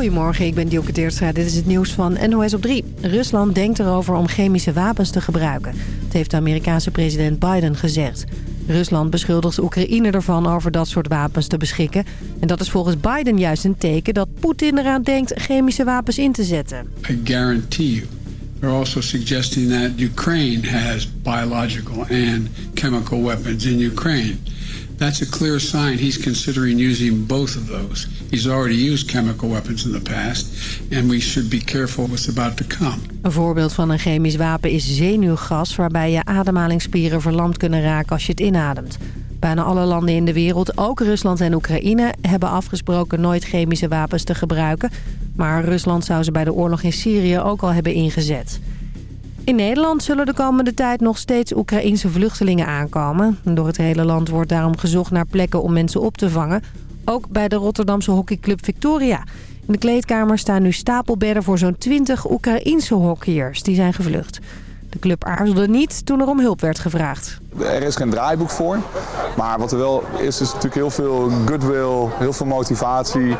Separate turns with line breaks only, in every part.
Goedemorgen, ik ben Dielke Teertstra. Dit is het nieuws van NOS op 3. Rusland denkt erover om chemische wapens te gebruiken. Dat heeft de Amerikaanse president Biden gezegd. Rusland beschuldigt Oekraïne ervan over dat soort wapens te beschikken. En dat is volgens Biden juist een teken dat Poetin eraan denkt chemische wapens in te zetten.
I guarantee also suggesting that Ukraine has biological and chemical weapons in Ukraine. That's a clear sign he's considering using both of those. He's already used chemical weapons in the past, and we should be careful what's about to come.
Een voorbeeld van een chemisch wapen is zenuwgas... waarbij je ademhalingsspieren verlamd kunnen raken als je het inademt. Bijna alle landen in de wereld, ook Rusland en Oekraïne... hebben afgesproken nooit chemische wapens te gebruiken. Maar Rusland zou ze bij de oorlog in Syrië ook al hebben ingezet. In Nederland zullen de komende tijd nog steeds Oekraïense vluchtelingen aankomen. Door het hele land wordt daarom gezocht naar plekken om mensen op te vangen. Ook bij de Rotterdamse hockeyclub Victoria. In de kleedkamer staan nu stapelbedden voor zo'n 20 Oekraïense hockeyers. Die zijn gevlucht. De club aarzelde niet toen er om hulp werd gevraagd.
Er is geen draaiboek voor. Maar wat er wel is, is natuurlijk heel veel goodwill, heel veel motivatie.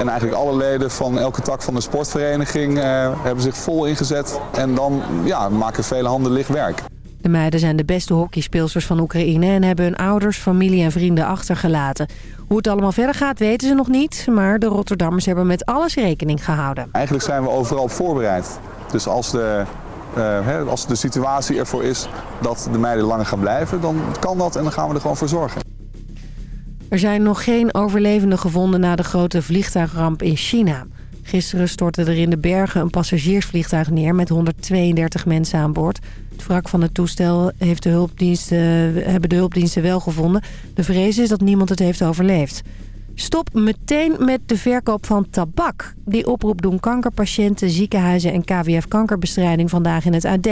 En eigenlijk alle leden van elke tak van de sportvereniging eh, hebben zich vol ingezet. En dan ja, maken vele handen licht werk.
De meiden zijn de beste hockeyspeelsters van Oekraïne... en hebben hun ouders, familie en vrienden achtergelaten. Hoe het allemaal verder gaat weten ze nog niet... maar de Rotterdammers hebben met alles rekening gehouden.
Eigenlijk zijn we overal op voorbereid. Dus als de, hè, als de situatie ervoor is dat de meiden langer gaan blijven... dan kan dat en dan gaan we er gewoon voor zorgen.
Er zijn nog geen overlevenden gevonden na de grote vliegtuigramp in China. Gisteren stortte er in de bergen een passagiersvliegtuig neer met 132 mensen aan boord. Het wrak van het toestel heeft de hulpdiensten, hebben de hulpdiensten wel gevonden. De vrees is dat niemand het heeft overleefd. Stop meteen met de verkoop van tabak. Die oproep doen kankerpatiënten, ziekenhuizen en KWF kankerbestrijding vandaag in het AD.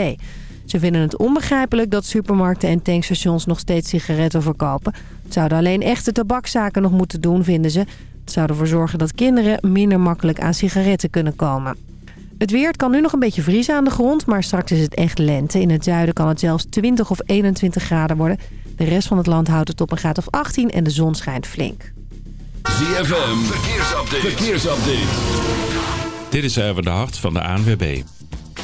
Ze vinden het onbegrijpelijk dat supermarkten en tankstations nog steeds sigaretten verkopen. Het zouden alleen echte tabakzaken nog moeten doen, vinden ze. Het zou ervoor zorgen dat kinderen minder makkelijk aan sigaretten kunnen komen. Het weer het kan nu nog een beetje vriezen aan de grond, maar straks is het echt lente. In het zuiden kan het zelfs 20 of 21 graden worden. De rest van het land houdt het op een graad of 18 en de zon schijnt flink.
ZFM, verkeersupdate. verkeersupdate. Dit is even de hart van de ANWB.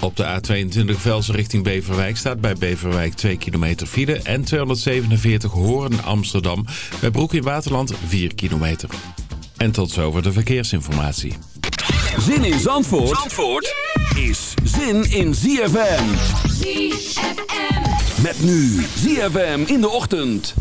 Op de A22 Velsen richting Beverwijk staat bij Beverwijk 2 kilometer file... en 247 Hoorn Amsterdam bij Broek in Waterland 4 kilometer. En tot zover de verkeersinformatie.
Zin in Zandvoort, Zandvoort is zin in ZFM.
ZFM.
Met nu ZFM in de ochtend.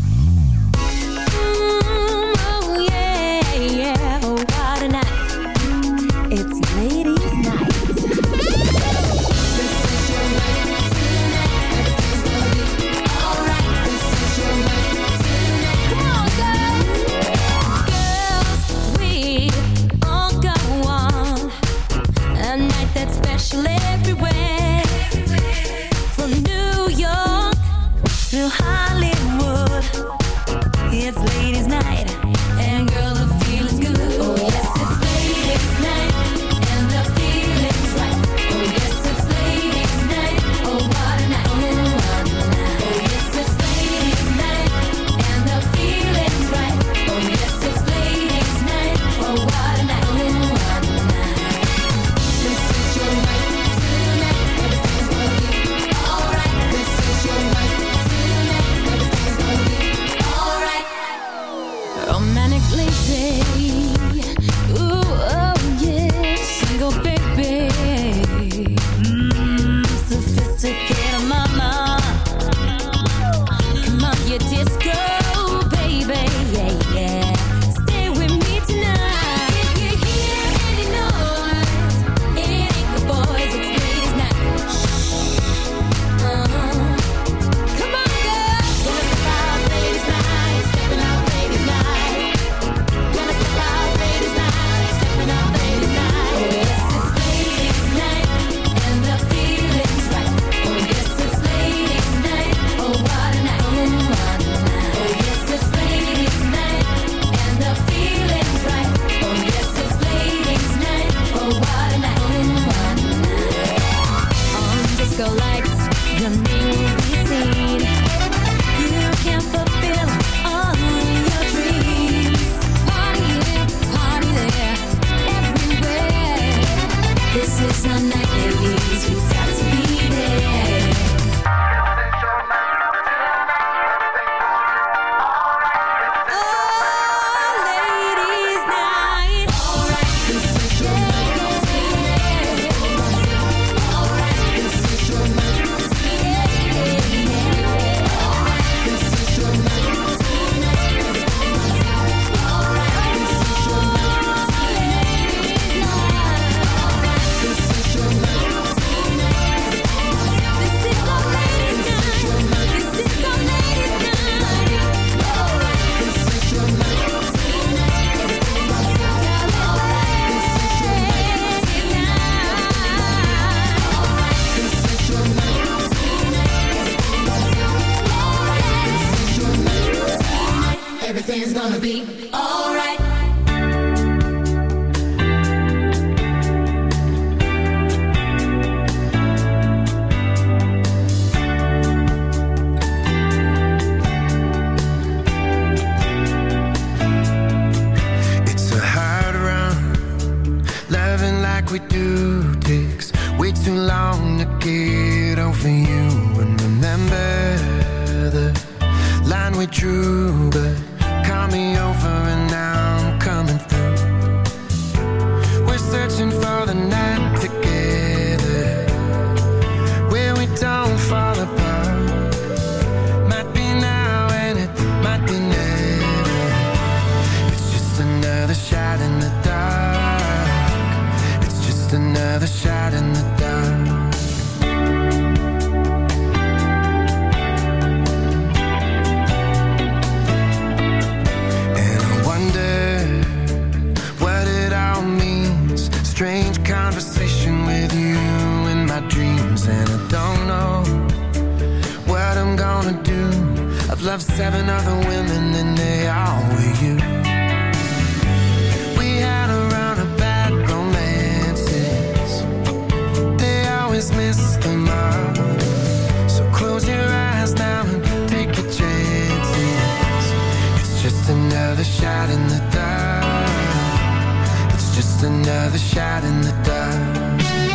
lost another shot in the dark.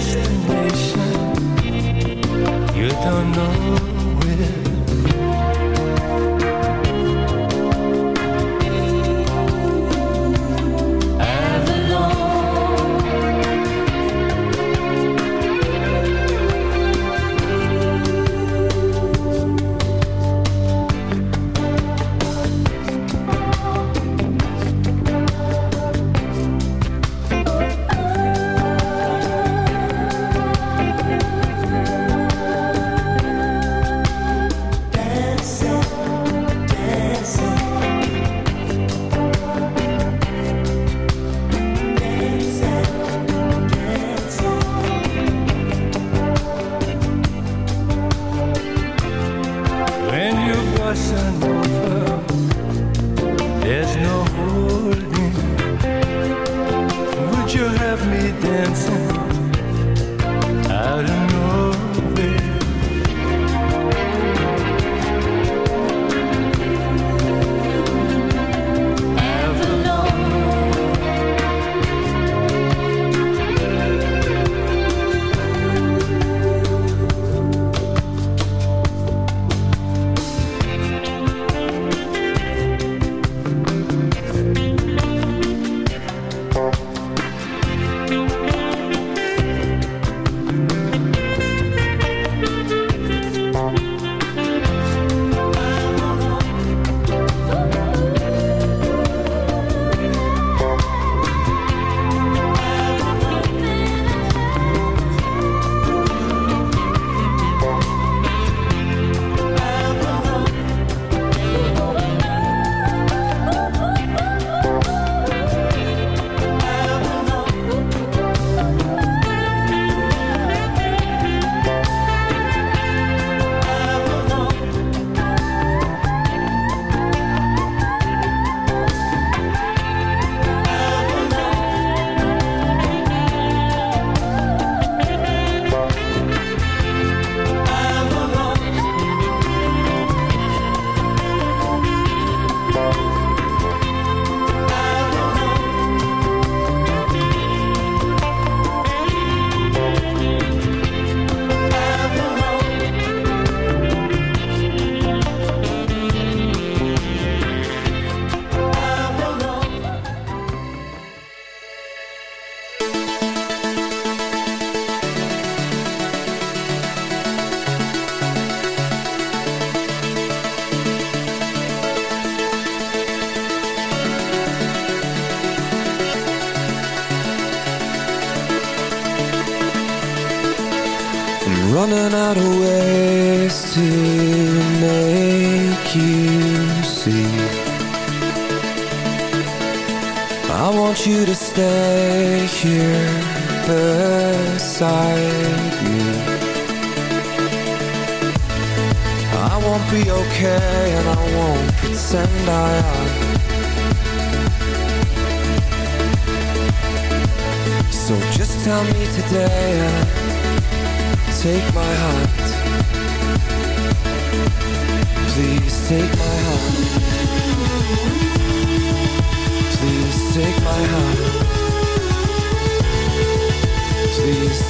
destination. You don't know.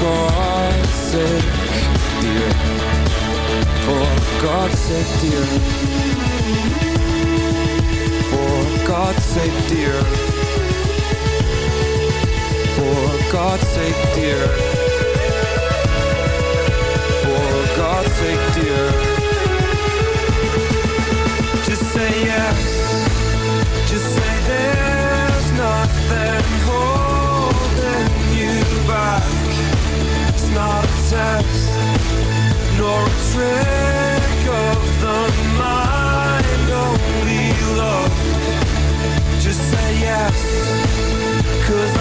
God's sake, dear For God's sake, dear. For God's sake, dear. For God's sake, dear. For God's sake, dear. Just say yes. Just say there's nothing holding not a test Nor a trick of the mind. Only love. Just say yes Cause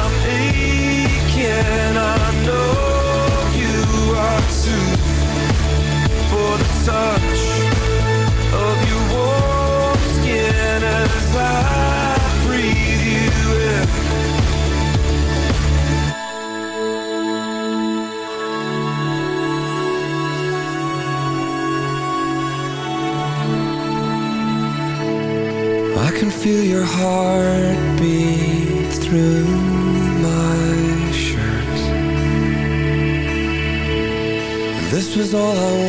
all I want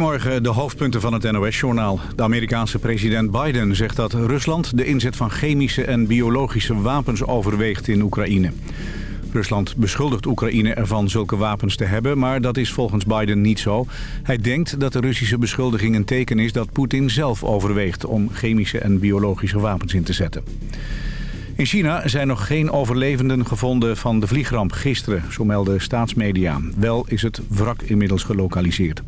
Goedemorgen, de hoofdpunten van het NOS-journaal. De Amerikaanse president Biden zegt dat Rusland de inzet van chemische en biologische wapens overweegt in Oekraïne. Rusland beschuldigt Oekraïne ervan zulke wapens te hebben, maar dat is volgens Biden niet zo. Hij denkt dat de Russische beschuldiging een teken is dat Poetin zelf overweegt om chemische en biologische wapens in te zetten. In China zijn nog geen overlevenden gevonden van de vliegramp gisteren, zo melden staatsmedia. Wel is het wrak inmiddels gelokaliseerd.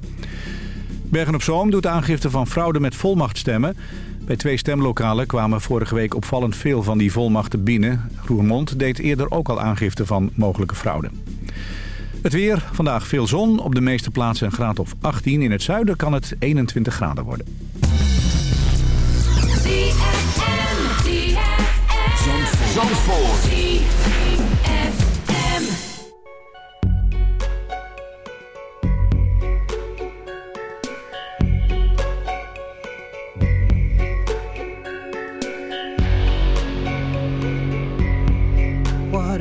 Bergen-op-Zoom doet aangifte van fraude met volmachtstemmen. Bij twee stemlokalen kwamen vorige week opvallend veel van die volmachten binnen. Roermond deed eerder ook al aangifte van mogelijke fraude. Het weer, vandaag veel zon, op de meeste plaatsen een graad of 18. In het zuiden kan het 21 graden worden.
Zandvoort.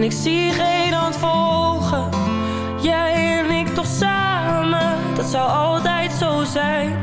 En ik zie geen hand volgen. Jij en ik toch samen. Dat zou altijd zo zijn.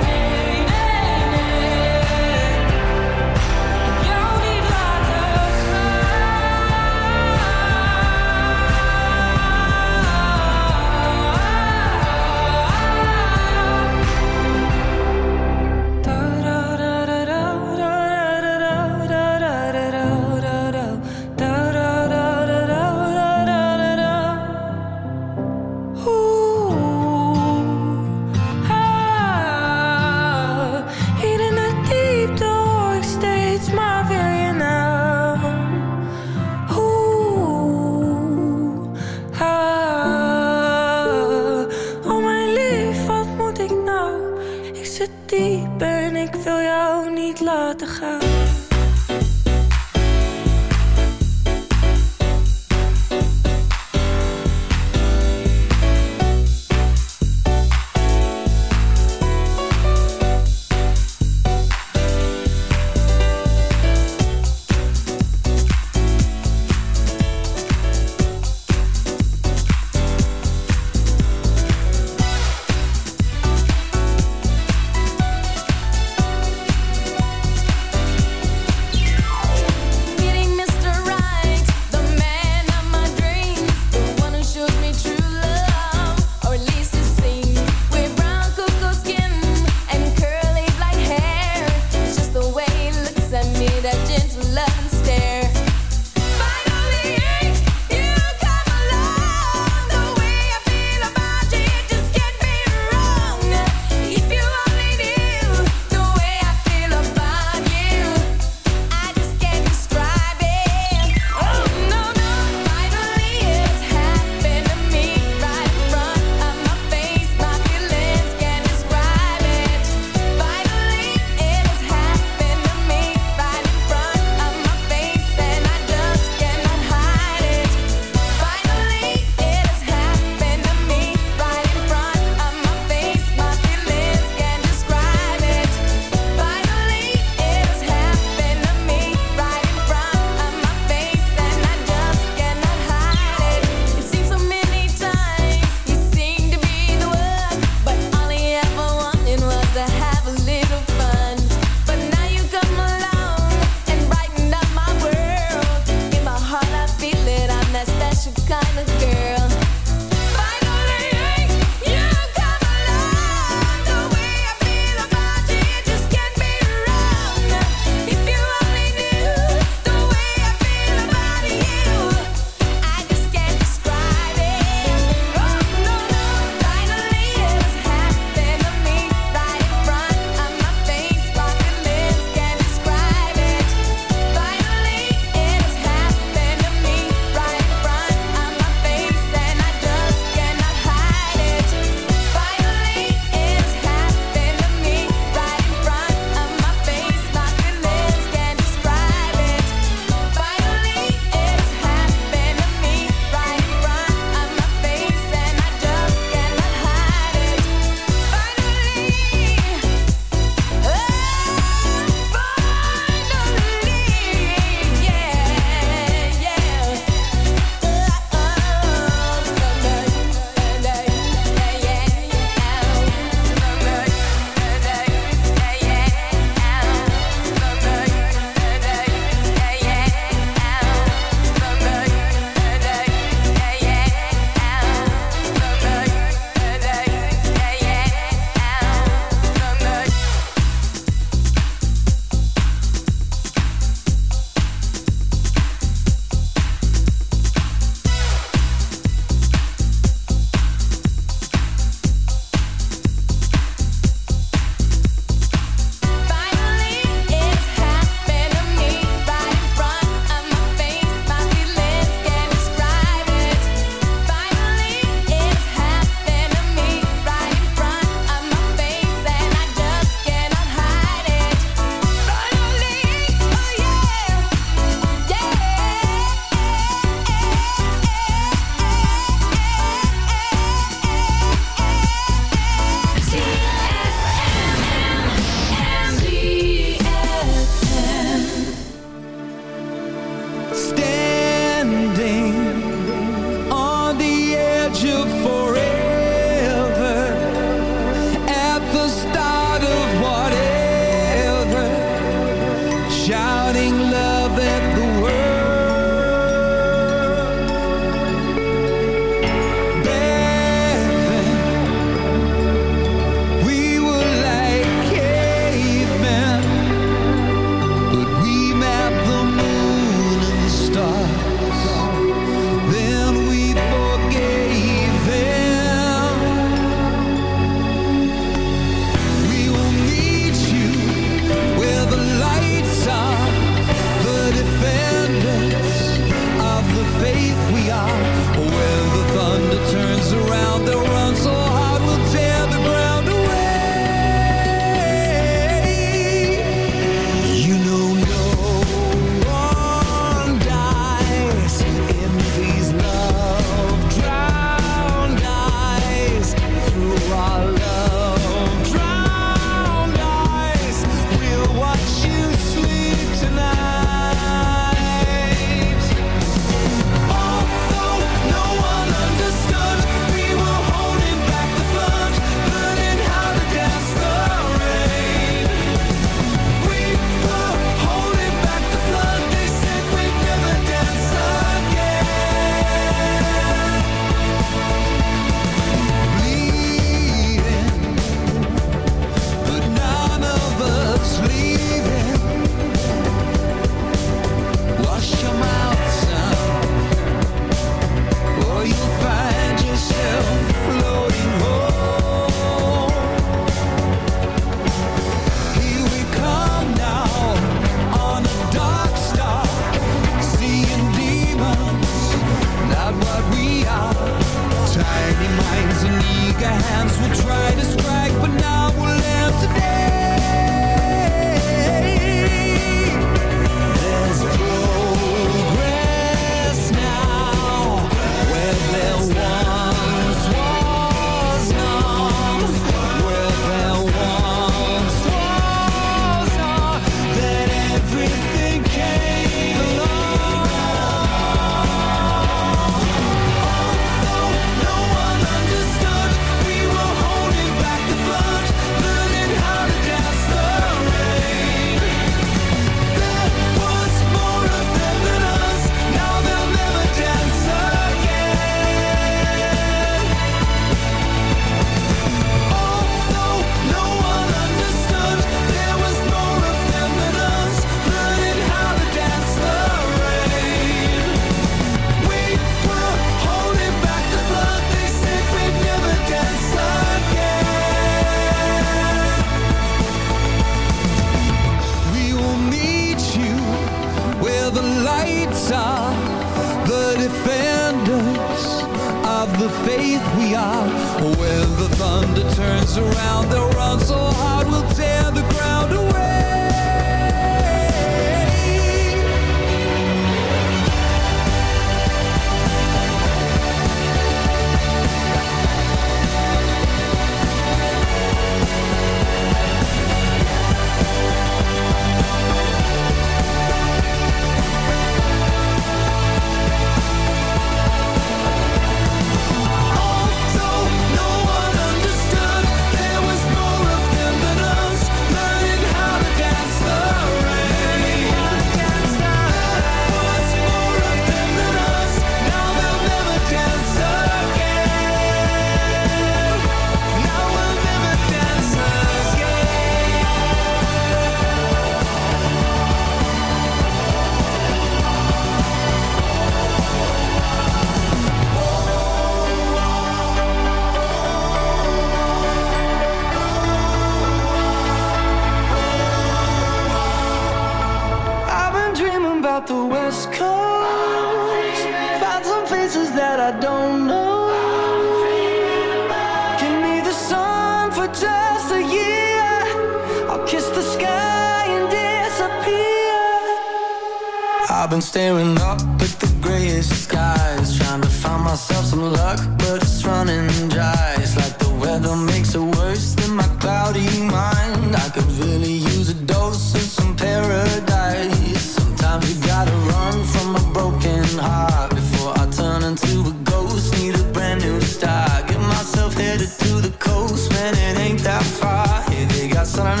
I've been
staring up at the grayest skies Trying to find myself some luck, but it's running dry. It's like the weather makes it worse than my cloudy mind. I could really use a dose of some paradise. Sometimes you gotta run from a broken heart Before I turn into a ghost, need a brand new start. Get myself headed to the coast, man, it ain't that far. Here they got sun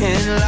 in life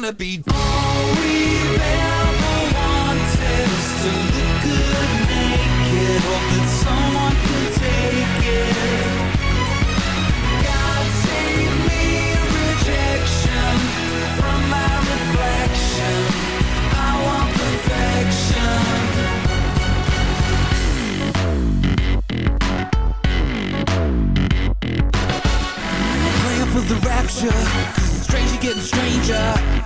gonna be. All we've ever wanted is to look good naked. Hope that someone can take it. God save me rejection from my reflection. I want perfection. For the rapture, cause it's stranger getting stranger.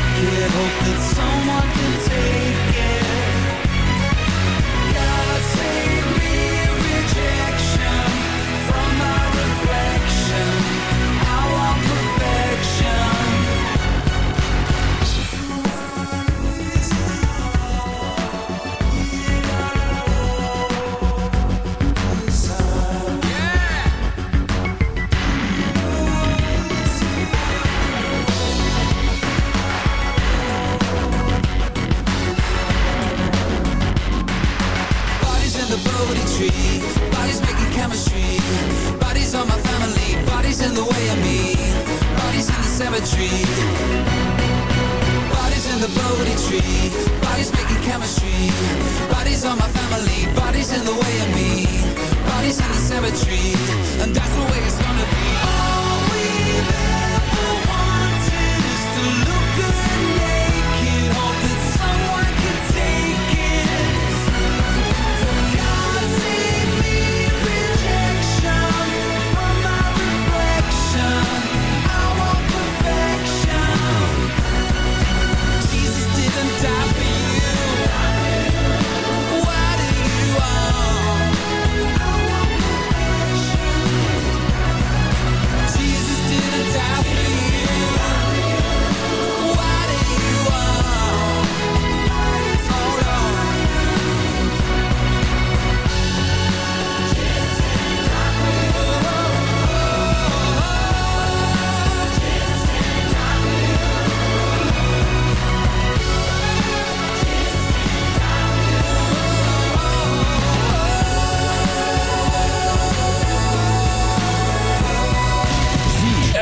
Hope that someone can take it. In the way of me. Bodies in the cemetery. Bodies in the Bodhi tree, bodies making chemistry. Bodies on my family, bodies in the way of me. Bodies in the cemetery,